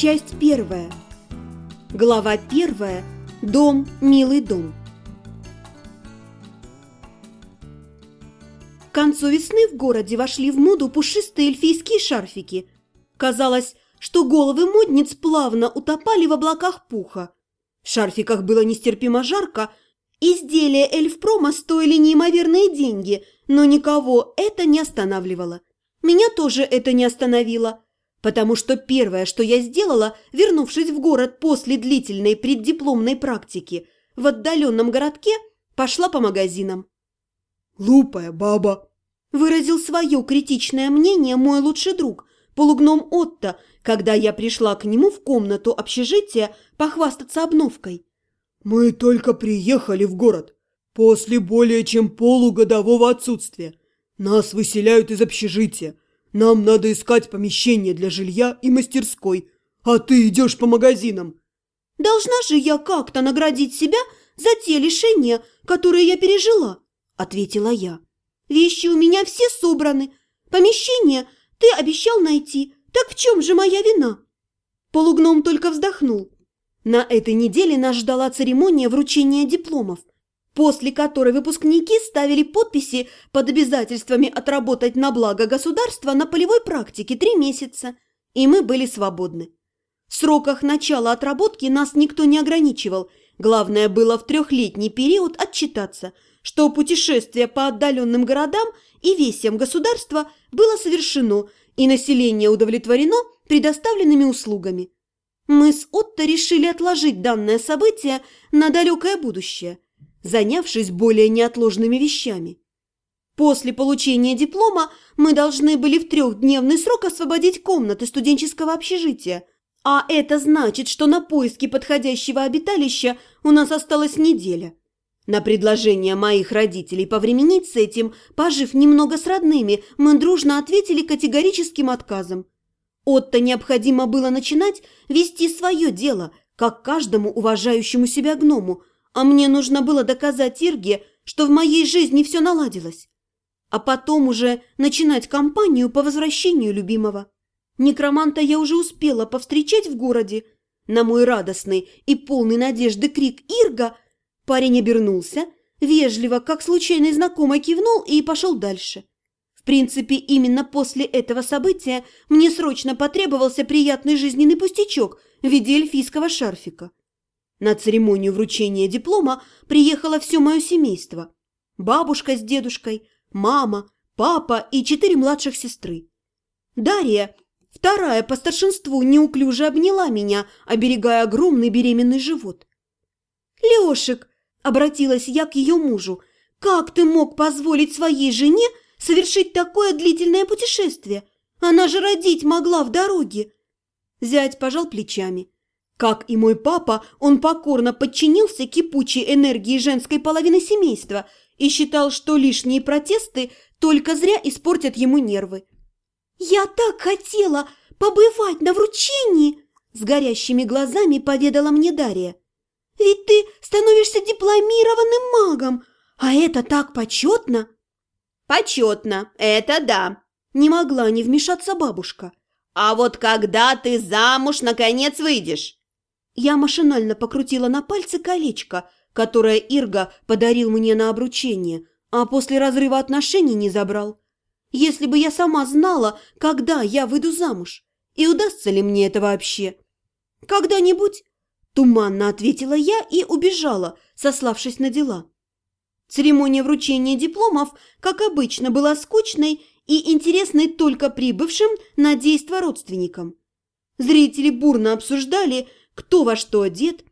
Часть первая. Глава первая. Дом, милый дом. К концу весны в городе вошли в моду пушистые эльфийские шарфики. Казалось, что головы модниц плавно утопали в облаках пуха. В шарфиках было нестерпимо жарко, изделия эльфпрома стоили неимоверные деньги, но никого это не останавливало. Меня тоже это не остановило, потому что первое, что я сделала, вернувшись в город после длительной преддипломной практики в отдаленном городке, пошла по магазинам. «Глупая баба!» – выразил свое критичное мнение мой лучший друг, полугном Отто, когда я пришла к нему в комнату общежития похвастаться обновкой. «Мы только приехали в город после более чем полугодового отсутствия. Нас выселяют из общежития. Нам надо искать помещение для жилья и мастерской, а ты идешь по магазинам». «Должна же я как-то наградить себя за те лишения, которые я пережила», – ответила я. «Вещи у меня все собраны. Помещение ты обещал найти. Так в чем же моя вина?» Полугном только вздохнул. На этой неделе нас ждала церемония вручения дипломов после которой выпускники ставили подписи под обязательствами отработать на благо государства на полевой практике три месяца, и мы были свободны. В сроках начала отработки нас никто не ограничивал, главное было в трехлетний период отчитаться, что путешествие по отдаленным городам и весям государства было совершено и население удовлетворено предоставленными услугами. Мы с Отто решили отложить данное событие на далекое будущее – занявшись более неотложными вещами. После получения диплома мы должны были в трехдневный срок освободить комнаты студенческого общежития, а это значит, что на поиски подходящего обиталища у нас осталась неделя. На предложение моих родителей повременить с этим, пожив немного с родными, мы дружно ответили категорическим отказом. Отто необходимо было начинать вести свое дело, как каждому уважающему себя гному – а мне нужно было доказать Ирге, что в моей жизни все наладилось. А потом уже начинать кампанию по возвращению любимого. Некроманта я уже успела повстречать в городе. На мой радостный и полный надежды крик «Ирга!» парень обернулся, вежливо, как случайный знакомый, кивнул и пошел дальше. В принципе, именно после этого события мне срочно потребовался приятный жизненный пустячок в виде эльфийского шарфика. На церемонию вручения диплома приехало все мое семейство. Бабушка с дедушкой, мама, папа и четыре младших сестры. Дарья, вторая по старшинству, неуклюже обняла меня, оберегая огромный беременный живот. «Лешек!» – обратилась я к ее мужу. «Как ты мог позволить своей жене совершить такое длительное путешествие? Она же родить могла в дороге!» Зять пожал плечами. Как и мой папа, он покорно подчинился кипучей энергии женской половины семейства и считал, что лишние протесты только зря испортят ему нервы. «Я так хотела побывать на вручении!» С горящими глазами поведала мне Дарья. «Ведь ты становишься дипломированным магом, а это так почетно!» «Почетно, это да!» Не могла не вмешаться бабушка. «А вот когда ты замуж наконец выйдешь?» Я машинально покрутила на пальце колечко, которое Ирга подарил мне на обручение, а после разрыва отношений не забрал. Если бы я сама знала, когда я выйду замуж, и удастся ли мне это вообще? Когда-нибудь, туманно ответила я и убежала, сославшись на дела. Церемония вручения дипломов, как обычно, была скучной и интересной только прибывшим на действо родственникам. Зрители бурно обсуждали, кто во что одет,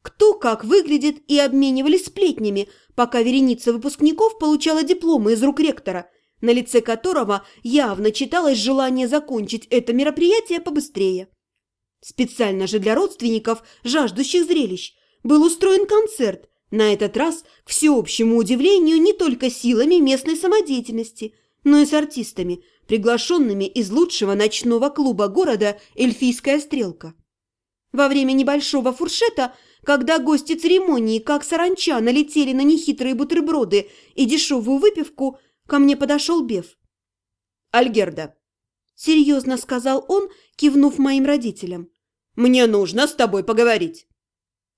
кто как выглядит и обменивались сплетнями, пока вереница выпускников получала дипломы из рук ректора, на лице которого явно читалось желание закончить это мероприятие побыстрее. Специально же для родственников, жаждущих зрелищ, был устроен концерт, на этот раз, к всеобщему удивлению, не только силами местной самодеятельности, но и с артистами, приглашенными из лучшего ночного клуба города «Эльфийская стрелка». Во время небольшого фуршета, когда гости церемонии, как саранча, налетели на нехитрые бутерброды и дешевую выпивку, ко мне подошел Беф. «Альгерда», – серьезно сказал он, кивнув моим родителям. Мне нужно с тобой поговорить».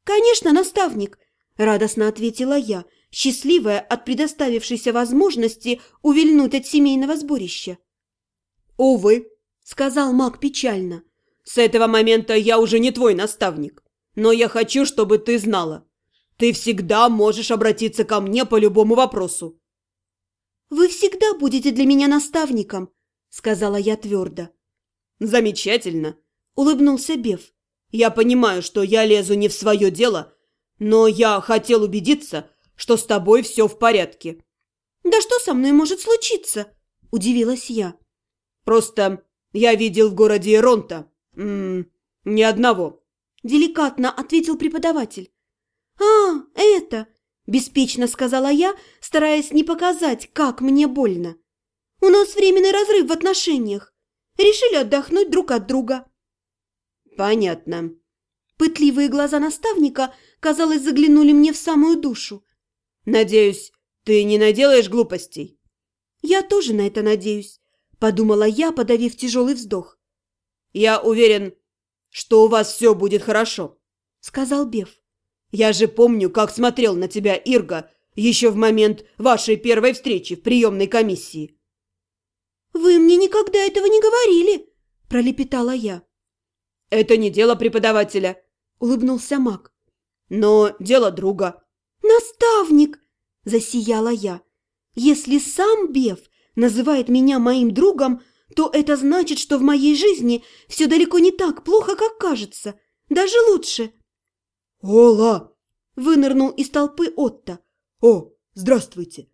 «Конечно, наставник», – радостно ответила я, счастливая от предоставившейся возможности увильнуть от семейного сборища. «Увы», – сказал маг печально. «С этого момента я уже не твой наставник. Но я хочу, чтобы ты знала. Ты всегда можешь обратиться ко мне по любому вопросу». «Вы всегда будете для меня наставником», – сказала я твердо. «Замечательно», – улыбнулся Беф. «Я понимаю, что я лезу не в свое дело, но я хотел убедиться, что с тобой все в порядке». «Да что со мной может случиться?» – удивилась я. «Просто я видел в городе Ронта. М -м, ни одного». Деликатно ответил преподаватель. «А, это!» – беспечно сказала я, стараясь не показать, как мне больно. «У нас временный разрыв в отношениях. Решили отдохнуть друг от друга». «Понятно». Пытливые глаза наставника, казалось, заглянули мне в самую душу. «Надеюсь, ты не наделаешь глупостей?» «Я тоже на это надеюсь», – подумала я, подавив тяжелый вздох. «Я уверен, что у вас все будет хорошо», – сказал Беф. «Я же помню, как смотрел на тебя Ирга еще в момент вашей первой встречи в приемной комиссии». «Вы мне никогда этого не говорили», – пролепетала я. «Это не дело преподавателя», – улыбнулся маг. «Но дело друга». «Наставник!» – засияла я. «Если сам Беф называет меня моим другом, то это значит, что в моей жизни все далеко не так плохо, как кажется. Даже лучше». «Ола!» – вынырнул из толпы Отто. «О, здравствуйте!»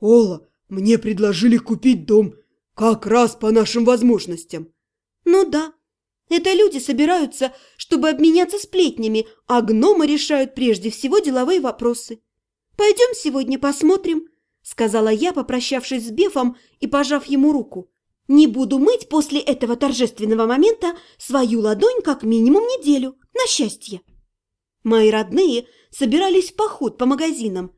«Ола, мне предложили купить дом как раз по нашим возможностям». «Ну да, это люди собираются, чтобы обменяться сплетнями, а гномы решают прежде всего деловые вопросы. Пойдем сегодня посмотрим», – сказала я, попрощавшись с Бефом и пожав ему руку. «Не буду мыть после этого торжественного момента свою ладонь как минимум неделю, на счастье». Мои родные собирались в поход по магазинам.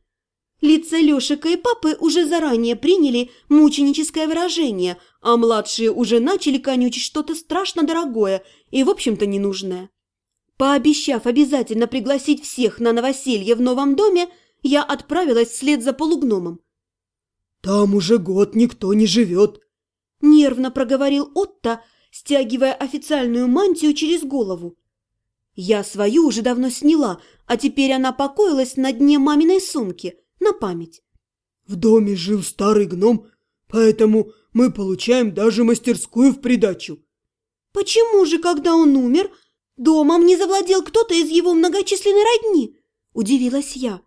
Лица Лешика и папы уже заранее приняли мученическое выражение, а младшие уже начали конючить что-то страшно дорогое и, в общем-то, ненужное. Пообещав обязательно пригласить всех на новоселье в новом доме, я отправилась вслед за полугномом. «Там уже год никто не живет», – нервно проговорил Отто, стягивая официальную мантию через голову. Я свою уже давно сняла, а теперь она покоилась на дне маминой сумки, на память. «В доме жил старый гном, поэтому мы получаем даже мастерскую в придачу». «Почему же, когда он умер, домом не завладел кто-то из его многочисленной родни?» – удивилась я.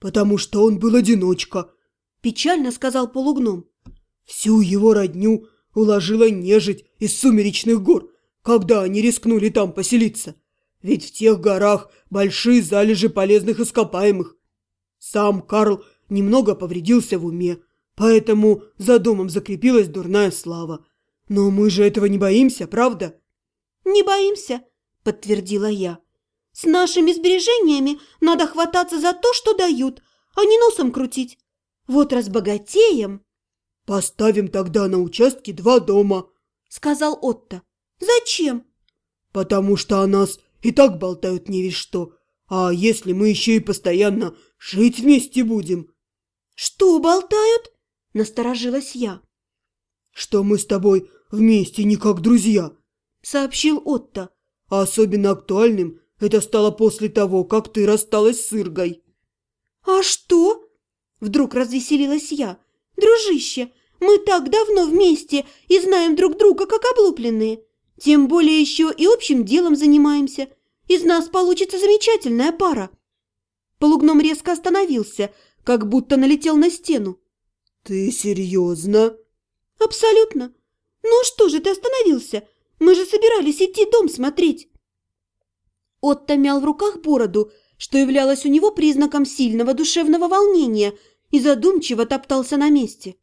«Потому что он был одиночка», – печально сказал полугном. «Всю его родню уложила нежить из сумеречных гор, когда они рискнули там поселиться. Ведь в тех горах большие залежи полезных ископаемых. Сам Карл немного повредился в уме, поэтому за домом закрепилась дурная слава. Но мы же этого не боимся, правда?» «Не боимся», – подтвердила я. «С нашими сбережениями надо хвататься за то, что дают, а не носом крутить. Вот разбогатеем...» «Поставим тогда на участке два дома», – сказал Отто. «Зачем?» «Потому что о нас и так болтают не весь что. А если мы еще и постоянно жить вместе будем?» «Что болтают?» – насторожилась я. «Что мы с тобой вместе не как друзья», – сообщил Отто. «А особенно актуальным это стало после того, как ты рассталась с Иргой». «А что?» – вдруг развеселилась я. «Дружище, мы так давно вместе и знаем друг друга как облупленные. Тем более еще и общим делом занимаемся. Из нас получится замечательная пара». Полугном резко остановился, как будто налетел на стену. «Ты серьезно?» «Абсолютно. Ну что же ты остановился? Мы же собирались идти дом смотреть». Отто мял в руках бороду, что являлось у него признаком сильного душевного волнения, и задумчиво топтался на месте.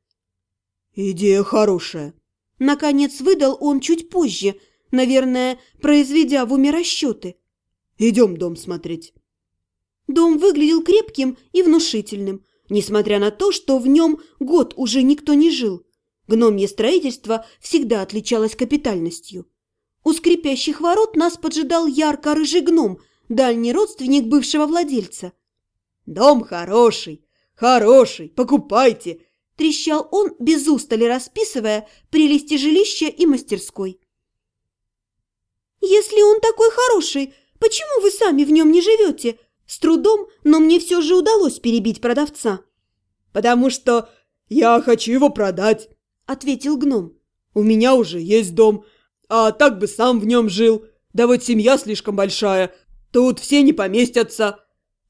«Идея хорошая». Наконец выдал он чуть позже, наверное, произведя в уме расчеты. «Идем дом смотреть». Дом выглядел крепким и внушительным, несмотря на то, что в нем год уже никто не жил. Гномье строительство всегда отличалось капитальностью. У скрипящих ворот нас поджидал ярко-рыжий гном, дальний родственник бывшего владельца. «Дом хороший, хороший, покупайте!» – трещал он, без устали расписывая прелести жилища и мастерской. «Если он такой хороший, почему вы сами в нем не живете?» С трудом, но мне все же удалось перебить продавца. «Потому что я хочу его продать», – ответил гном. «У меня уже есть дом, а так бы сам в нем жил. Да вот семья слишком большая, тут все не поместятся».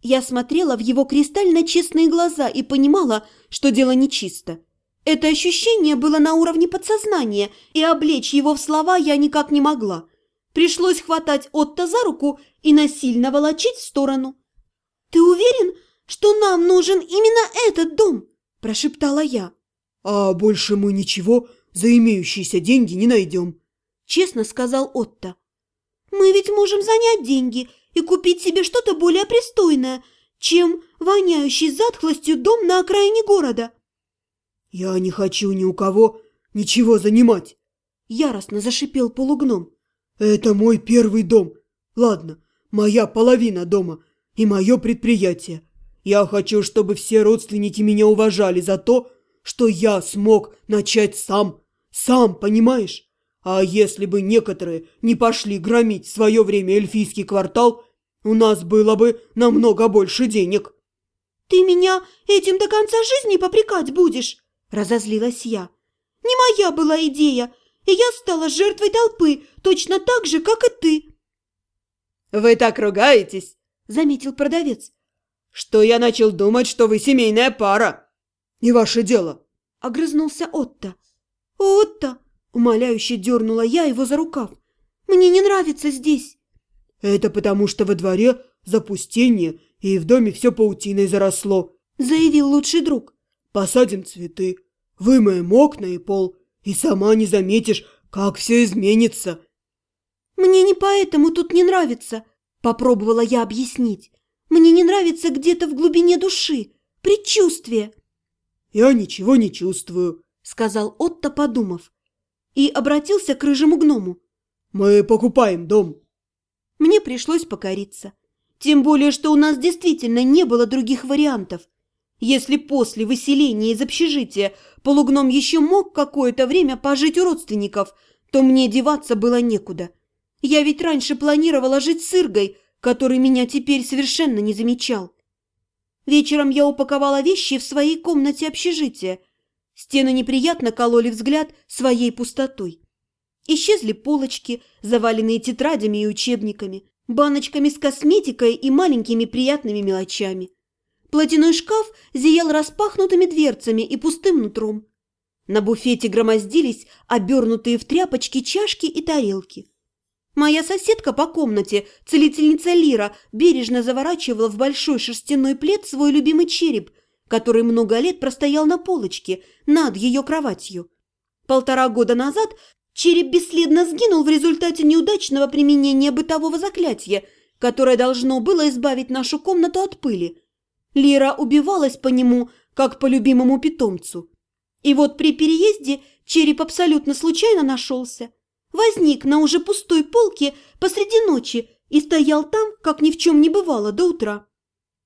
Я смотрела в его кристально честные глаза и понимала, что дело нечисто. Это ощущение было на уровне подсознания, и облечь его в слова я никак не могла. Пришлось хватать Отто за руку и насильно волочить в сторону. «Ты уверен, что нам нужен именно этот дом?» – прошептала я. «А больше мы ничего за имеющиеся деньги не найдем», – честно сказал Отто. «Мы ведь можем занять деньги и купить себе что-то более пристойное, чем воняющий затхлостью дом на окраине города». «Я не хочу ни у кого ничего занимать», – яростно зашипел полугном. «Это мой первый дом. Ладно, моя половина дома и мое предприятие. Я хочу, чтобы все родственники меня уважали за то, что я смог начать сам. Сам, понимаешь? А если бы некоторые не пошли громить в свое время эльфийский квартал, у нас было бы намного больше денег. «Ты меня этим до конца жизни попрекать будешь?» – разозлилась я. «Не моя была идея, и я стала жертвой толпы, точно так же, как и ты». «Вы так ругаетесь?» – заметил продавец. «Что я начал думать, что вы семейная пара?» «Не ваше дело», – огрызнулся Отто. «Отто!» – умоляюще дернула я его за рукав. «Мне не нравится здесь». «Это потому, что во дворе запустение, и в доме все паутиной заросло», – заявил лучший друг. «Посадим цветы, вымоем окна и пол, и сама не заметишь, как все изменится». «Мне не поэтому тут не нравится», Попробовала я объяснить. Мне не нравится где-то в глубине души. Предчувствие. Я ничего не чувствую, сказал Отто, подумав. И обратился к рыжему гному. Мы покупаем дом. Мне пришлось покориться. Тем более, что у нас действительно не было других вариантов. Если после выселения из общежития полугном еще мог какое-то время пожить у родственников, то мне деваться было некуда. Я ведь раньше планировала жить с Иргой, который меня теперь совершенно не замечал. Вечером я упаковала вещи в своей комнате общежития. Стены неприятно кололи взгляд своей пустотой. Исчезли полочки, заваленные тетрадями и учебниками, баночками с косметикой и маленькими приятными мелочами. Платяной шкаф зиял распахнутыми дверцами и пустым нутром. На буфете громоздились обернутые в тряпочки чашки и тарелки. Моя соседка по комнате, целительница Лира, бережно заворачивала в большой шерстяной плед свой любимый череп, который много лет простоял на полочке над ее кроватью. Полтора года назад череп бесследно сгинул в результате неудачного применения бытового заклятия, которое должно было избавить нашу комнату от пыли. Лира убивалась по нему, как по любимому питомцу. И вот при переезде череп абсолютно случайно нашелся возник на уже пустой полке посреди ночи и стоял там, как ни в чем не бывало, до утра.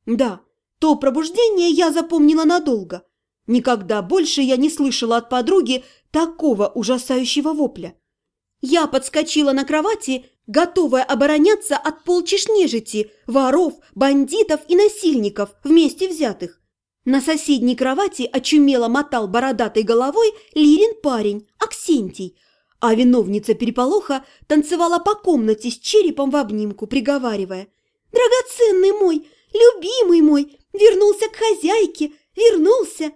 Да, то пробуждение я запомнила надолго. Никогда больше я не слышала от подруги такого ужасающего вопля. Я подскочила на кровати, готовая обороняться от полчищ нежити, воров, бандитов и насильников, вместе взятых. На соседней кровати очумело мотал бородатой головой Лирин парень, Аксентий, а виновница переполоха танцевала по комнате с черепом в обнимку, приговаривая. «Драгоценный мой, любимый мой, вернулся к хозяйке, вернулся!»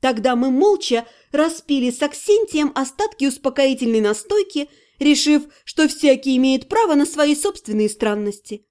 Тогда мы молча распили с Аксентием остатки успокоительной настойки, решив, что всякий имеет право на свои собственные странности.